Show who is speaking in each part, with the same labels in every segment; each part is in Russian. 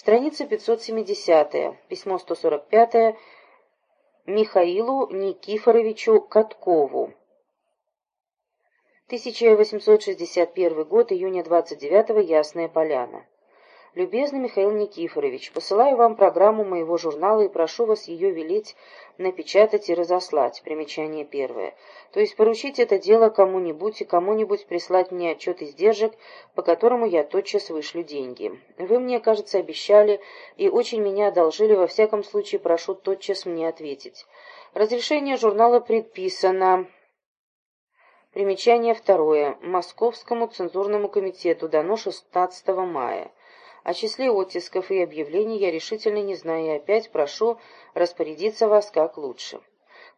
Speaker 1: Страница 570. Письмо 145. Михаилу Никифоровичу Каткову. 1861 год, июня 29 Ясная Поляна. Любезный Михаил Никифорович, посылаю вам программу моего журнала и прошу вас ее велеть напечатать и разослать. Примечание первое. То есть поручить это дело кому-нибудь и кому-нибудь прислать мне отчет издержек, по которому я тотчас вышлю деньги. Вы мне, кажется, обещали и очень меня одолжили, во всяком случае прошу тотчас мне ответить. Разрешение журнала предписано... Примечание второе. Московскому цензурному комитету дано 16 мая. О числе оттисков и объявлений я решительно не знаю и опять прошу распорядиться вас как лучше.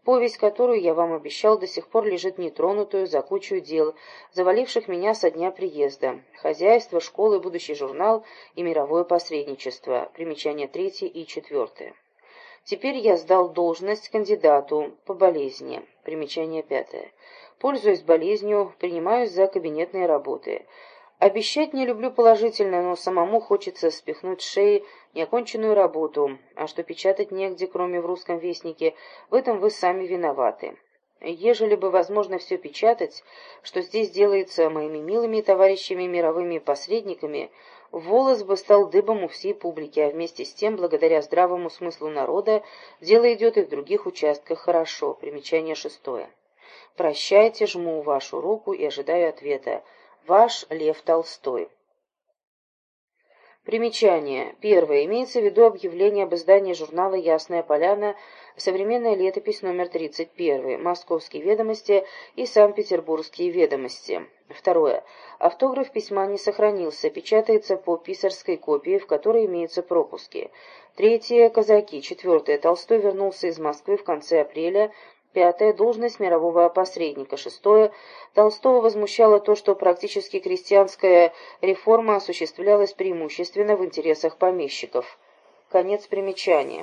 Speaker 1: Повесть, которую я вам обещал, до сих пор лежит нетронутую за кучу дел, заваливших меня со дня приезда. Хозяйство, школы, будущий журнал и мировое посредничество. Примечания третье и четвертое. Теперь я сдал должность кандидату по болезни. Примечание пятое. Пользуясь болезнью, принимаюсь за кабинетные работы. Обещать не люблю положительно, но самому хочется спихнуть с шеи неоконченную работу, а что печатать негде, кроме в русском вестнике, в этом вы сами виноваты. Ежели бы возможно все печатать, что здесь делается моими милыми товарищами мировыми посредниками, волос бы стал дыбом у всей публики, а вместе с тем, благодаря здравому смыслу народа, дело идет и в других участках хорошо. Примечание шестое. Прощайте, жму вашу руку и ожидаю ответа. Ваш Лев Толстой. Примечание. Первое. Имеется в виду объявление об издании журнала «Ясная поляна», современная летопись номер 31, «Московские ведомости» и «Санкт-Петербургские ведомости». Второе. Автограф письма не сохранился, печатается по писарской копии, в которой имеются пропуски. Третье. Казаки. Четвертое. Толстой вернулся из Москвы в конце апреля Пятое. Должность мирового посредника. Шестое. Толстого возмущало то, что практически крестьянская реформа осуществлялась преимущественно в интересах помещиков. Конец примечания.